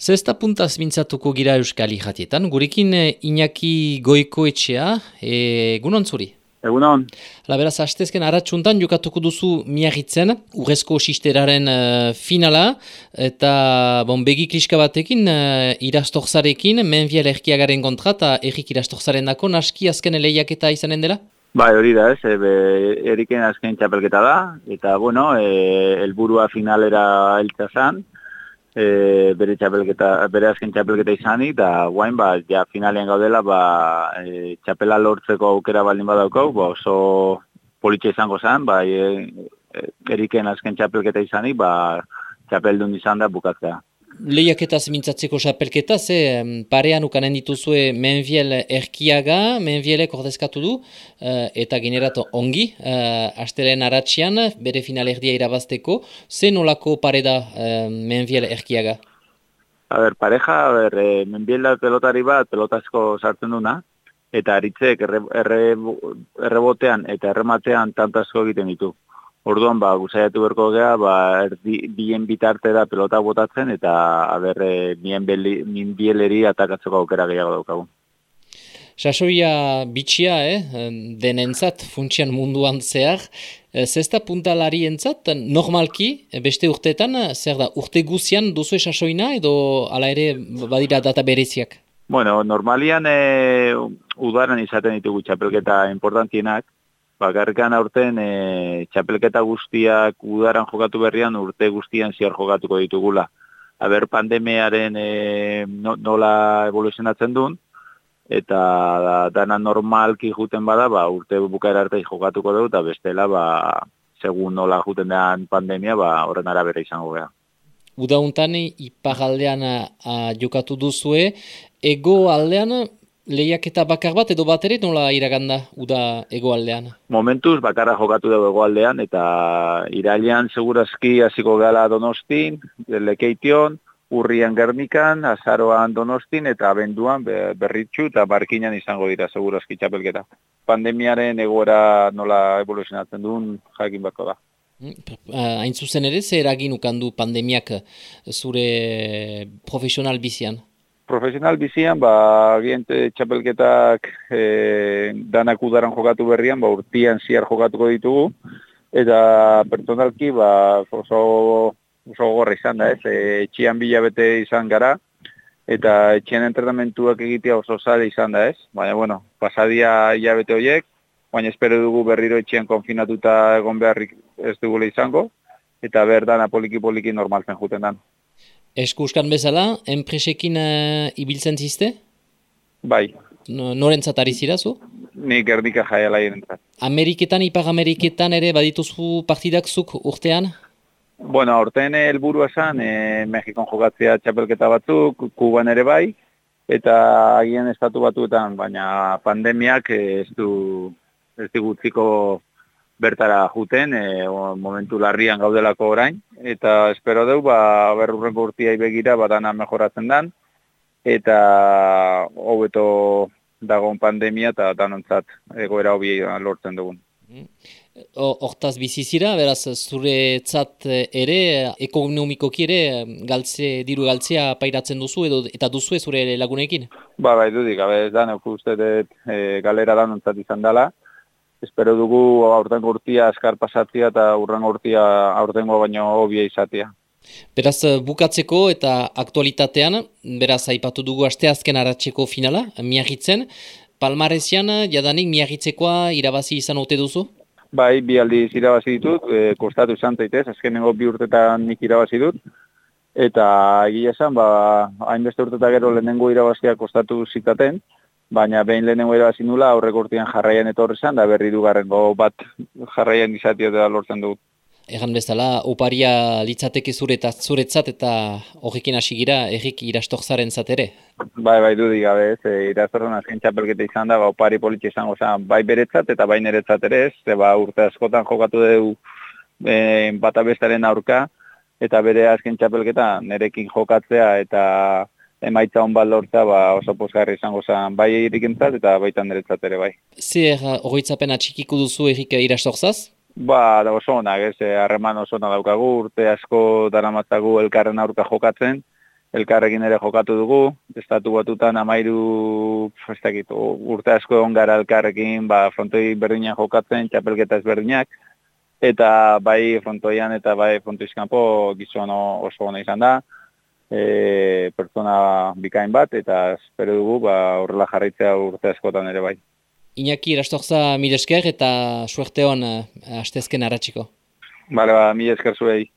Zesta puntaz mintzatuko gira Euskal Ijatietan, gurekin eh, Iñaki Goiko etxea, egunon zuri? Egunon. Hala beraz, hastezken aratsuntan jokatuko duzu miagitzen, urrezko sisteraren uh, finala, eta bon, begi kliska batekin, uh, irastorzarekin, menviel erkiagaren kontra, eta errik irastortzaren dako, naski azken lehiaketa izanen dela? Bai, hori da, ez, e, eriken azken txapelketa da, eta, bueno, e, elburua finalera eltsa zan, e, bere txapelketa, bere azken txapelketa izanik, da guain, ba, ja finalean gaudela, ba, e, txapela lortzeko aukera baldin badaukau, ba, oso politxe izango zen, ba, e, e, eriken azken txapelketa izanik, ba, txapeldun izan da bukatzea lehiaketaz mintzatzeko xapelketa, ze parean ukanen dituzue menviel erkiaga, menvielek ordezkatu du, uh, eta generatu ongi, uh, astelen aratxian, bere finalerdia irabazteko, ze nolako pare da menviel erkiaga? A ber, pareja, a ber, e, menviel da pelotari bat, pelotazko sartzen duna, eta aritzek erre, errebotean eta errematean tantazko egiten ditu. Orduan, ba, guzaiatu berko gea, ba, erdi, bien bitarte da pelota botatzen, eta, aber, nien, beli, nien bieleri atakatzeko aukera gehiago daukagu. Sasoia bitxia, eh? denentzat, funtsian munduan zehar, eh, zesta puntalari entzat, normalki, beste urteetan, zer da, urte guzian duzu sasoina, edo ala ere badira data bereziak? Bueno, normalian e, udaran izaten ditugu txapelketa importantienak, bakarrikan aurten e, txapelketa guztiak udaran jokatu berrian urte guztian ziar jokatuko ditugula. Aber pandemiaren e, nola evoluzionatzen duen, eta da, dana normalki juten bada, ba, urte bukaera arte jokatuko dugu, eta bestela, ba, segun nola juten den pandemia, ba, horren arabera izango gara. Uda untan, iparaldean jokatu duzue, ego aldean, lehiaketa bakar bat edo bat ere nola iraganda uda egoaldean? Momentuz bakarra jokatu dugu egoaldean eta irailean segurazki hasiko gala donostin, lekeition, urrian gernikan, azaroan donostin eta abenduan berritxu eta barkinan izango dira segurazki txapelketa. Pandemiaren egoera nola evoluzionatzen duen jakin bako da. Mm, hain zuzen ere, zer eragin ukandu pandemiak zure profesional bizian? Profesional bizian, ba, giente txapelketak e, danak udaran jokatu berrian, ba, urtian ziar jokatuko ditugu, eta pertsonalki, ba, oso, oso gorra izan da, ez, e, etxian bilabete izan gara, eta etxian entrenamentuak egitea oso zale izan da, ez, baina, bueno, pasadia hilabete horiek, baina espero dugu berriro etxian konfinatuta egon beharrik ez dugule izango, eta berdana poliki-poliki normalzen juten dan. Eskuskan bezala, enpresekin uh, ibiltzen zizte? Bai. No, norentzat ari zirazu? Ni gerdika jaiala irentzat. Ameriketan, Ipar Ameriketan ere badituzu partidak zuk urtean? Bueno, urtean helburua esan, e, Mexikon jokatzea txapelketa batzuk, Kuban ere bai, eta agien estatu batuetan, baina pandemiak ez du, ez digutziko bertara juten, e, momentu larrian gaudelako orain, eta espero deu, ba, berrurrenko urtia begira badana mejoratzen dan, eta hobeto dagoen pandemia eta danontzat egoera hobi lortzen dugun. Hortaz bizizira, beraz, zure tzat ere, ekonomikoki ere, galtze, diru galtzea pairatzen duzu edo eta duzu zure lagunekin? Ba, bai, dudik, gabe, ez da, uste dut e, galera danontzat izan dela, espero dugu aurten urtia askar pasatzea eta urren urtia aurtengo baino hobia izatea. Beraz, eh, bukatzeko eta aktualitatean, beraz, aipatu dugu asteazken aratzeko finala, miagitzen, palmarezian, jadanik miagitzekoa irabazi izan ote duzu? Bai, bi aldiz irabazi ditut, e, kostatu izan zaitez, azkenengo bi urtetan nik irabazi dut, eta egia esan, ba, hainbeste urteta gero lehenengo irabazia kostatu zitaten, baina behin lehenengo irabazi nula aurreko urtean jarraian etorri zen da berri dugarrengo bat jarraian izatea da lortzen dut. Egan bezala, oparia litzateke zuretzat, zuretzat eta horrekin hasi gira, errik irastortzaren zatere? Bai, bai, dudik gabe ez, e, azken txapelketa izan da, ba, opari politxe izango zen, bai beretzat eta bai neretzat ere ez, ba, urte askotan jokatu dugu e, bata bestaren aurka, eta bere azken txapelketa nerekin jokatzea eta emaitza hon lortza ba, oso pozgarri izango zen bai irikentzat eta baitan niretzat ere bai. Zer horitzapena txikiko duzu errik irastorzaz? Ba, da oso onak, ez, eh, harreman oso onak daukagu, urte asko daramatzagu elkarren aurka jokatzen, elkarrekin ere jokatu dugu, estatu batutan amairu, ez urte asko egon gara elkarrekin, ba, frontoi berdinak jokatzen, txapelketa ezberdinak, eta bai frontoian eta bai frontoizkampo gizon oso ona izan da, e, pertsona bikain bat, eta espero dugu ba, horrela jarraitzea urte askotan ere bai. Iñaki, irastorza mire esker eta suerte hon uh, astezken arratxiko. Bale, ba, mire esker zuei.